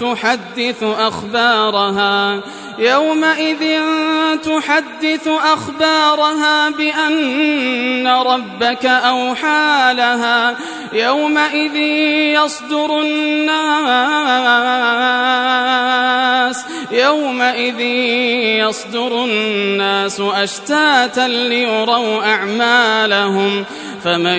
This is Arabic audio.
تحدث أخبارها يومئذ تحدث أخبارها بأن ربك أوحى لها يومئذ يصدر الناس يومئذ يصدر الناس أشتاتا ليروا أعمالهم فمن